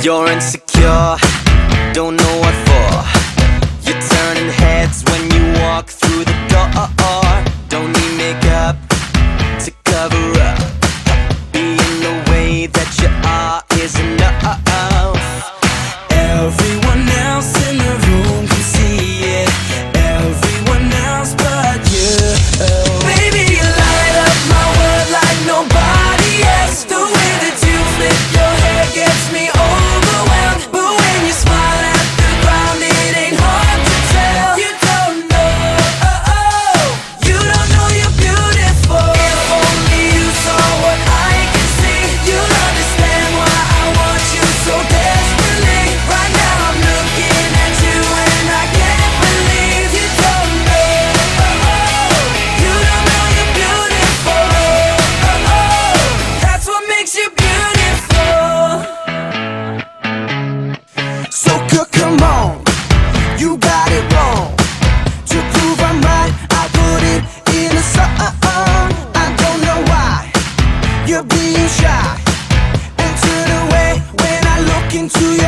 You're insecure, don't know what for. You're turning heads when you shy And turn away when I look into your